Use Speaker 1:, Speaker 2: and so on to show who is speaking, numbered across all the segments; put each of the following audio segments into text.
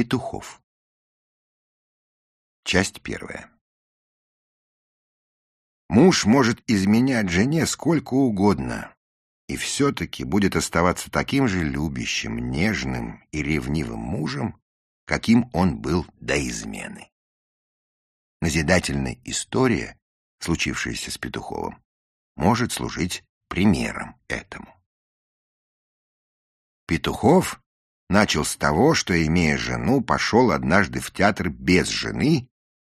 Speaker 1: Петухов. Часть первая. Муж может изменять жене сколько угодно, и все-таки будет оставаться таким же любящим, нежным и ревнивым мужем, каким он был до измены. Назидательная история, случившаяся с Петуховым, может служить примером этому. Петухов начал с того, что, имея жену, пошел однажды в театр без жены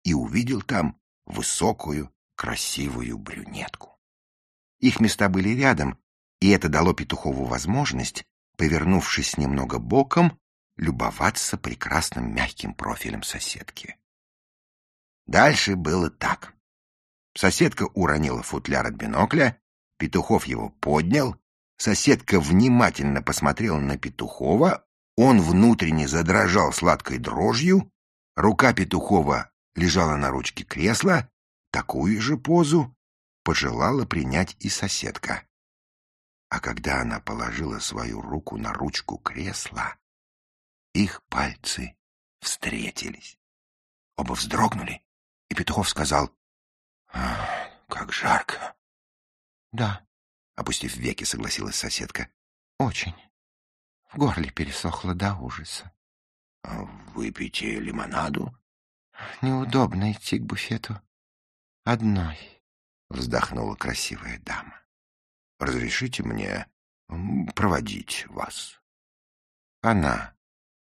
Speaker 1: и увидел там высокую, красивую брюнетку. Их места были рядом, и это дало Петухову возможность, повернувшись немного боком, любоваться прекрасным мягким профилем соседки. Дальше было так. Соседка уронила футляр от бинокля, Петухов его поднял, соседка внимательно посмотрела на Петухова, он внутренне задрожал сладкой дрожью, рука Петухова лежала на ручке кресла, такую же позу пожелала принять и соседка. А когда она положила свою руку на ручку кресла, их пальцы встретились. Оба вздрогнули, и Петухов сказал, «Как жарко!» «Да», — опустив веки, согласилась соседка, «очень. В горле пересохло до ужаса». «Выпейте лимонаду?» «Неудобно идти к буфету одной», — вздохнула красивая дама. «Разрешите мне проводить вас?» Она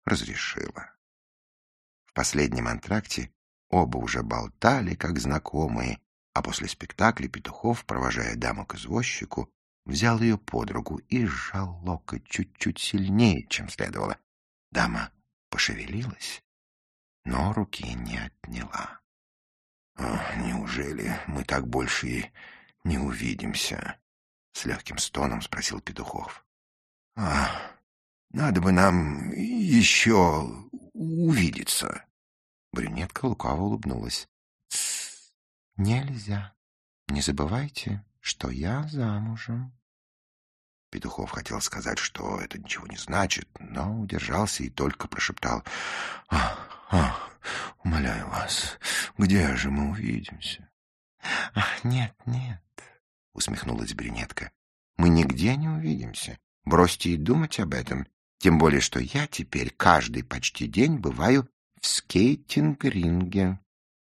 Speaker 1: разрешила. В последнем антракте оба уже болтали, как знакомые, а после спектакля Петухов, провожая даму к извозчику, взял ее под руку и сжал локоть чуть-чуть сильнее, чем следовало. Дама пошевелилась, но руки не отняла. «Неужели мы так больше и не увидимся?» — с легким стоном спросил Петухов. «А, надо бы нам еще увидеться». Брюнетка лукаво улыбнулась. «Тссс, нельзя. Не забывайте, что я замужем». Петухов хотел сказать, что это ничего не значит, но удержался и только прошептал. «Ах, ах, умоляю вас, где же мы увидимся?» «Ах, нет, нет», — усмехнулась брюнетка. «Мы нигде не увидимся. Бросьте и думать об этом. Тем более, что я теперь каждый почти день бываю в скейтинг-ринге.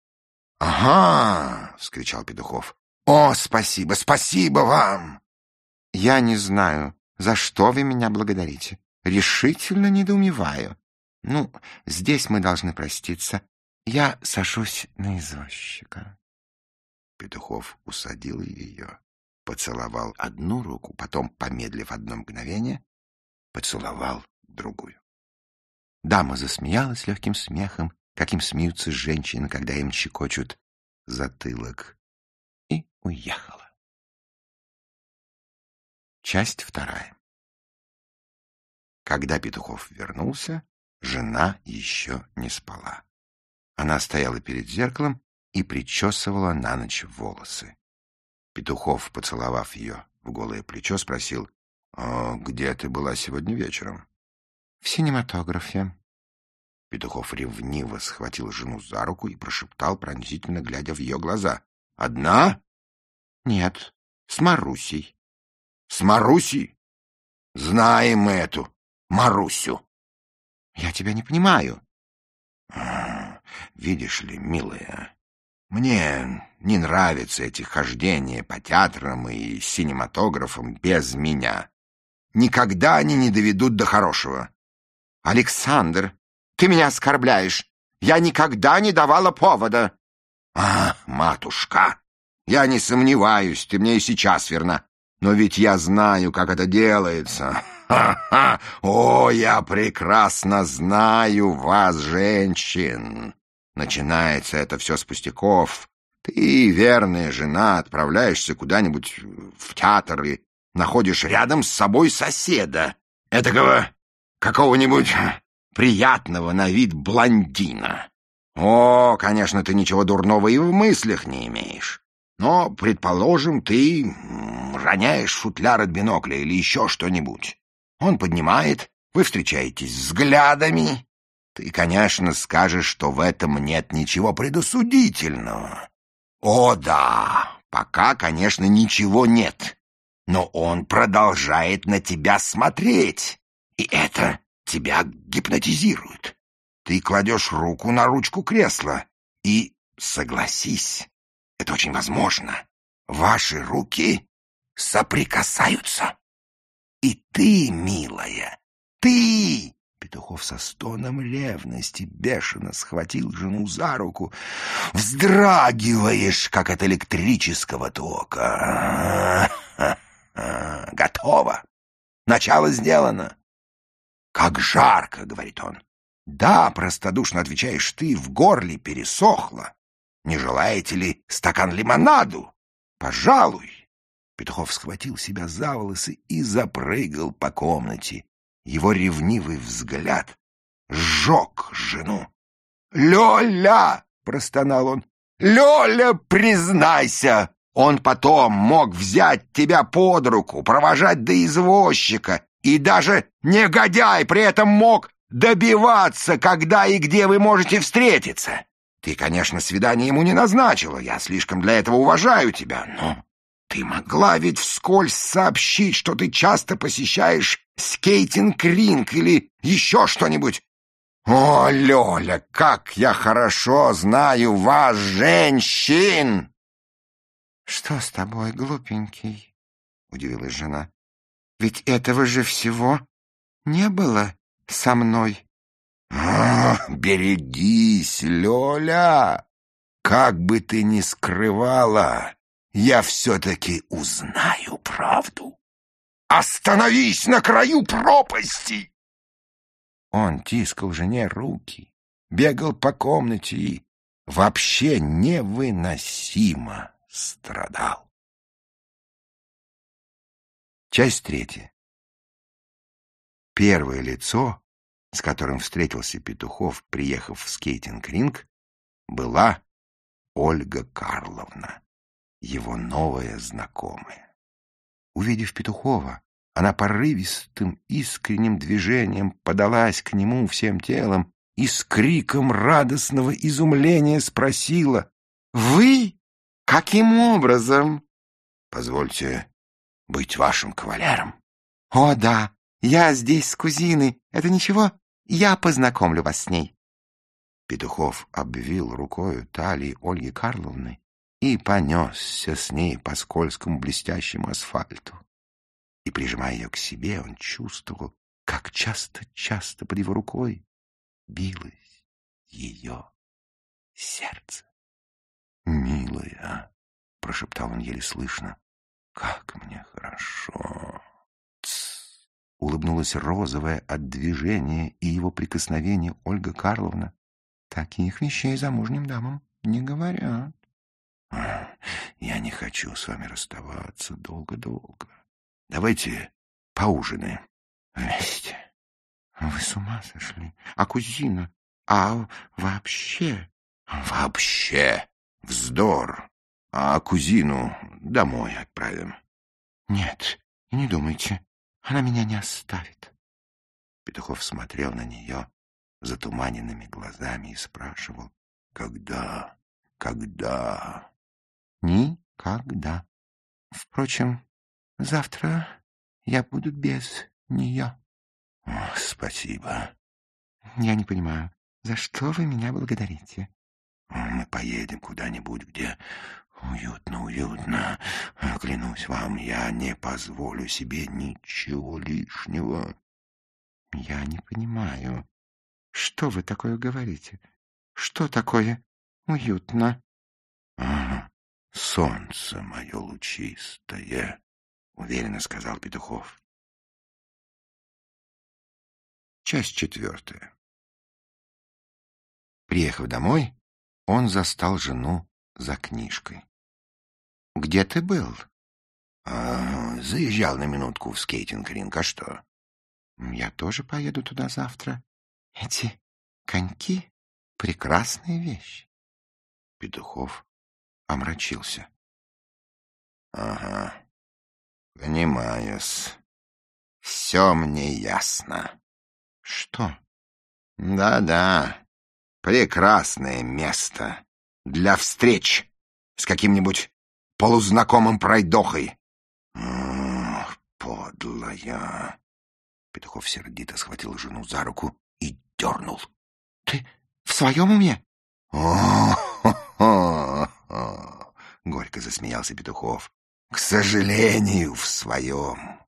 Speaker 1: — Ага! — вскричал Петухов. — О, спасибо, спасибо вам! — Я не знаю, за что вы меня благодарите. Решительно недоумеваю. Ну, здесь мы должны проститься. Я сажусь на извозчика. Петухов усадил ее, поцеловал одну руку, потом, помедлив одно мгновение, поцеловал другую. Дама засмеялась легким смехом, каким смеются женщины, когда им щекочут затылок, и уехала. Часть вторая. Когда Петухов вернулся, жена еще не спала. Она стояла перед зеркалом и причесывала на ночь волосы. Петухов, поцеловав ее в голое плечо, спросил, «А где ты была сегодня вечером?» «В синематографе». Петухов ревниво схватил жену за руку и прошептал, пронзительно глядя в ее глаза. «Одна?» «Нет, с Марусей». «С Марусей? Знаем мы эту Марусю». «Я тебя не понимаю». А, «Видишь ли, милая, мне не нравятся эти хождения по театрам и синематографам без меня. Никогда они не доведут до хорошего. Александр, ты меня оскорбляешь. Я никогда не давала повода. А, матушка, я не сомневаюсь, ты мне и сейчас верна. Но ведь я знаю, как это делается. Ха-ха! О, я прекрасно знаю вас, женщин. Начинается это все с пустяков. Ты, верная жена, отправляешься куда-нибудь в театр и находишь рядом с собой соседа, этакого какого-нибудь приятного на вид блондина. О, конечно, ты ничего дурного и в мыслях не имеешь. Но, предположим, ты роняешь футляр от бинокля или еще что-нибудь. Он поднимает, вы встречаетесь взглядами. Ты, конечно, скажешь, что в этом нет ничего предосудительного. О, да, пока, конечно, ничего нет. Но он продолжает на тебя смотреть, и это тебя гипнотизирует. Ты кладешь руку на ручку кресла, и, согласись, это очень возможно, ваши руки соприкасаются. И ты, милая, ты Петухов со стоном ревности бешено схватил жену за руку. «Вздрагиваешь, как от электрического тока. Готово. Начало сделано. Как жарко, — говорит он. Да, простодушно отвечаешь ты, в горле пересохло. Не желаете ли стакан лимонаду? Пожалуй. Петухов схватил себя за волосы и запрыгал по комнате. Его ревнивый взгляд сжег жену. «Лёля!» — простонал он. «Лёля, признайся! Он потом мог взять тебя под руку, провожать до извозчика, и даже негодяй при этом мог добиваться, когда и где вы можете встретиться. Ты, конечно, свидание ему не назначила, я слишком для этого уважаю тебя, но ты могла ведь вскользь сообщить, что ты часто посещаешь скейтинг-ринг или еще что-нибудь. О, Лёля, как я хорошо знаю вас, женщин!
Speaker 2: Что с тобой, глупенький? Удивилась жена. Ведь этого же всего не было со мной.
Speaker 1: Берегись, Лёля! Как бы ты ни скрывала, я все-таки узнаю правду. Остановись на краю пропасти!» Он тискал жене руки, бегал по комнате и вообще невыносимо страдал. Часть третья. Первое лицо, с которым встретился Петухов, приехав в скейтинг-ринг, была Ольга Карловна, его новая знакомая. Увидев Петухова, она порывистым, искренним движением подалась к нему всем телом и с криком радостного изумления спросила «Вы? Каким образом?» «Позвольте быть вашим кавалером».
Speaker 2: «О, да, я здесь с кузиной. Это ничего, я познакомлю вас с ней».
Speaker 1: Петухов обвил рукою талии Ольги Карловны и понесся с ней по скользкому блестящему асфальту. И, прижимая ее к себе, он чувствовал, как часто-часто под его рукой билось ее сердце. «Милая», — прошептал он еле слышно, — «как мне хорошо!» Улыбнулась розовая от движения и его прикосновения Ольга Карловна.
Speaker 2: «Таких вещей замужним дамам не говорят».
Speaker 1: Я не хочу с вами расставаться долго-долго. Давайте поужинаем вместе.
Speaker 2: Вы с ума сошли? А кузина? А вообще?
Speaker 1: Вообще вздор. А кузину домой отправим.
Speaker 2: Нет, не думайте. Она меня не оставит.
Speaker 1: Петухов смотрел на нее затуманенными глазами и спрашивал, когда, когда?
Speaker 2: Никогда. Впрочем, завтра я буду без нее.
Speaker 1: О, спасибо.
Speaker 2: Я не понимаю, за что вы меня благодарите?
Speaker 1: Мы поедем куда-нибудь, где уютно, уютно. Клянусь вам, я не позволю себе ничего лишнего.
Speaker 2: Я не понимаю, что вы такое говорите? Что такое уютно?
Speaker 1: Ага. «Солнце мое лучистое», — уверенно сказал Петухов. Часть четвертая. Приехав домой, он застал жену за книжкой. — Где ты был? А, — Заезжал на минутку в скейтинг-ринг, а что?
Speaker 2: — Я тоже поеду туда завтра. Эти коньки — прекрасная вещь.
Speaker 1: Петухов омрачился. — Ага, понимаю. -с. Все мне ясно. — Что? Да-да, прекрасное место для встреч с каким-нибудь полузнакомым пройдохой. Ах, подлая. Петухов сердито схватил жену за руку и дернул.
Speaker 2: — Ты в своем уме?
Speaker 1: — О-хо-хо! Горько засмеялся Петухов. — К сожалению, в своем.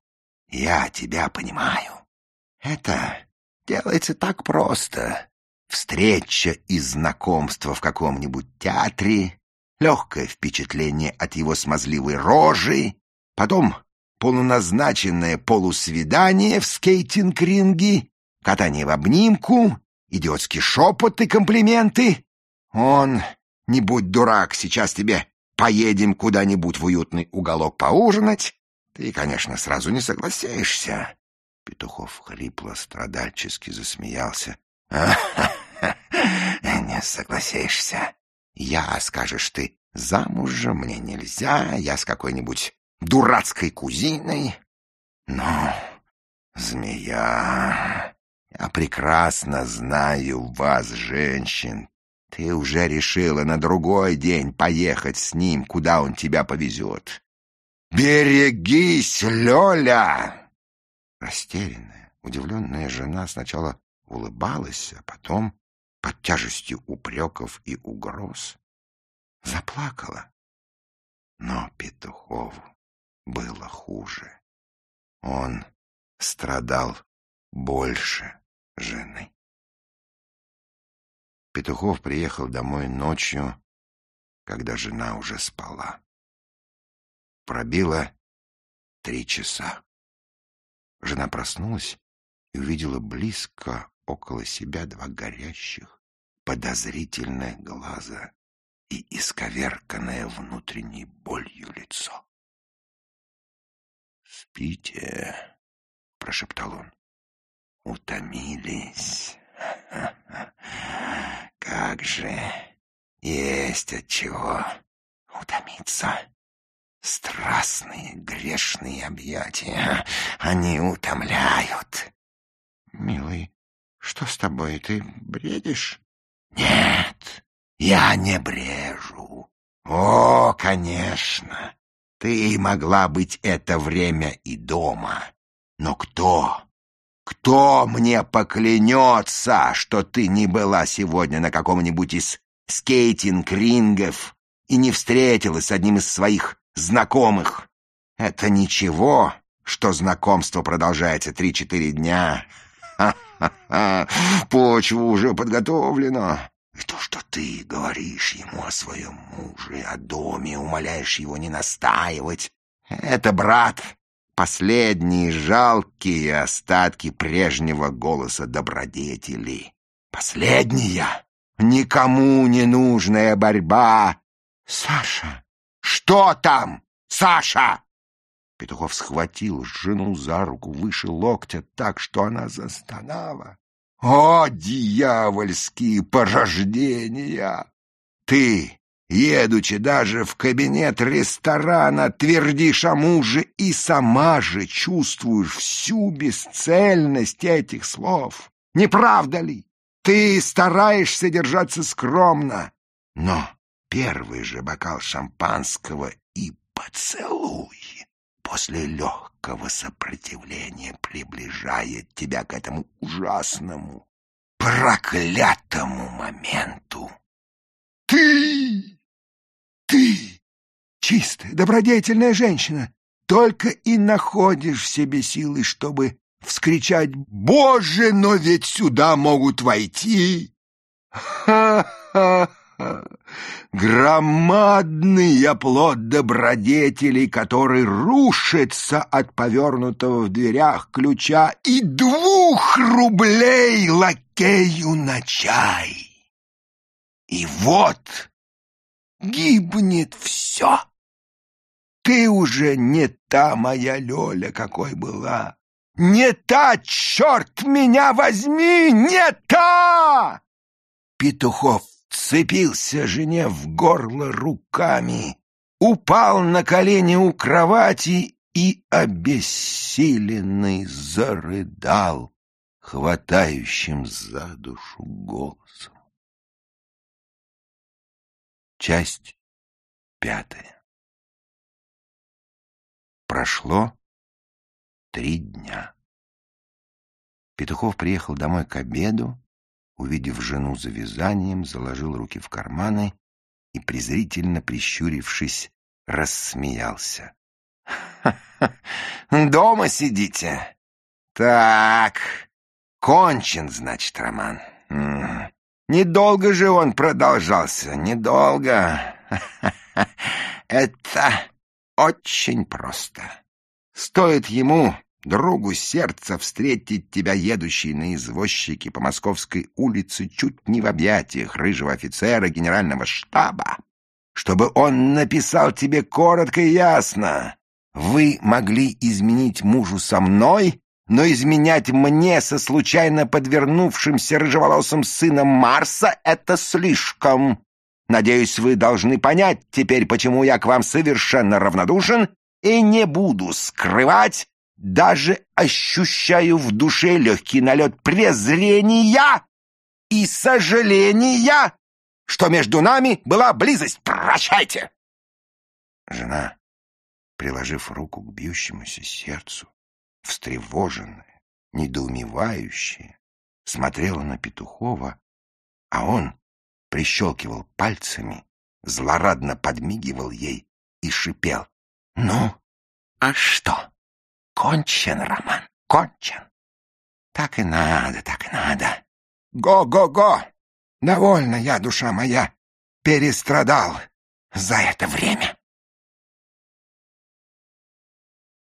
Speaker 1: Я тебя понимаю. Это делается так просто. Встреча и знакомство в каком-нибудь театре, легкое впечатление от его смазливой рожи, потом полуназначенное полусвидание в скейтинг-ринге, катание в обнимку, идиотский шепот и комплименты. Он, не будь дурак, сейчас тебе поедем куда-нибудь в уютный уголок поужинать. Ты, конечно, сразу не согласишься. Петухов хрипло, страдальчески засмеялся. Не согласишься. Я, скажешь ты, замужем мне нельзя, я с какой-нибудь дурацкой кузиной. Но, змея, я прекрасно знаю вас, женщин. Ты уже решила на другой день поехать с ним, куда он тебя повезет. Берегись, Лёля! Растерянная, удивленная жена сначала улыбалась, а потом, под тяжестью упреков и угроз, заплакала. Но Петухову было хуже. Он страдал больше жены. Петухов приехал домой ночью, когда жена уже спала. Пробило три часа. Жена проснулась и увидела близко около себя два горящих, подозрительных глаза и исковерканное внутренней болью лицо. «Спите», — прошептал он. «Утомились. Как же есть от чего утомиться. Страстные грешные объятия, они утомляют».
Speaker 2: «Милый, что с тобой? Ты бредишь?»
Speaker 1: «Нет, я не брежу. О, конечно, ты могла быть это время и дома. Но кто, кто мне поклянется, что ты не была сегодня на каком-нибудь из скейтинг-рингов и не встретилась с одним из своих знакомых? Это ничего, что знакомство продолжается три-четыре дня. Ха-ха-ха, почва уже подготовлена. И то, что ты говоришь ему о своем муже, о доме, умоляешь его не настаивать, это, брат, последние жалкие остатки прежнего голоса добродетели. Последняя, никому не нужная борьба. Саша, что там, Саша? Петухов схватил жену за руку выше локтя так, что она застонала. О, дьявольские порождения! Ты, едучи даже в кабинет ресторана, твердишь о муже и сама же чувствуешь всю бесцельность этих слов. Не правда ли? Ты стараешься держаться скромно, но первый же бокал шампанского и поцелуй после легкого сопротивления приближает тебя к этому ужасному, проклятому моменту. Ты, ты, чистая, добродетельная женщина, только и находишь в себе силы, чтобы вскричать «Боже, но ведь сюда могут войти!» Ха-ха! Громадный оплот добродетелей, который рушится от повернутого в дверях ключа и двух рублей лакею на чай. И вот гибнет все. Ты уже не та моя Лёля, какой была. Не та, черт меня возьми, не та! Петухов вцепился жене в горло руками, упал на колени у кровати и обессиленный зарыдал. хватающим за душу голосом. Часть пятая. Прошло три дня. Петухов приехал домой к обеду, увидев жену за вязанием, заложил руки в карманы и, презрительно прищурившись, рассмеялся. Дома сидите? Так, кончен, значит, роман. Недолго же он продолжался, недолго. Это очень просто. Стоит ему, другу сердца, встретить тебя, едущий на извозчике по Московской улице, чуть не в объятиях рыжего офицера генерального штаба, чтобы он написал тебе коротко и ясно. Вы могли изменить мужу со мной, но изменять мне со случайно подвернувшимся рыжеволосым сыном Марса — это слишком. Надеюсь, вы должны понять теперь, почему я к вам совершенно равнодушен и не буду скрывать, даже ощущаю в душе легкий налет презрения и сожаления, что между нами была близость. Прощайте!» Жена приложив руку к бьющемуся сердцу, встревоженная, недоумевающая, смотрела на Петухова, а он прищелкивал пальцами, злорадно подмигивал ей и шипел. «Ну, а что? Кончен, Роман, кончен. Так и надо, так и надо. Го-го-го! Довольно я, душа моя, перестрадал за это время».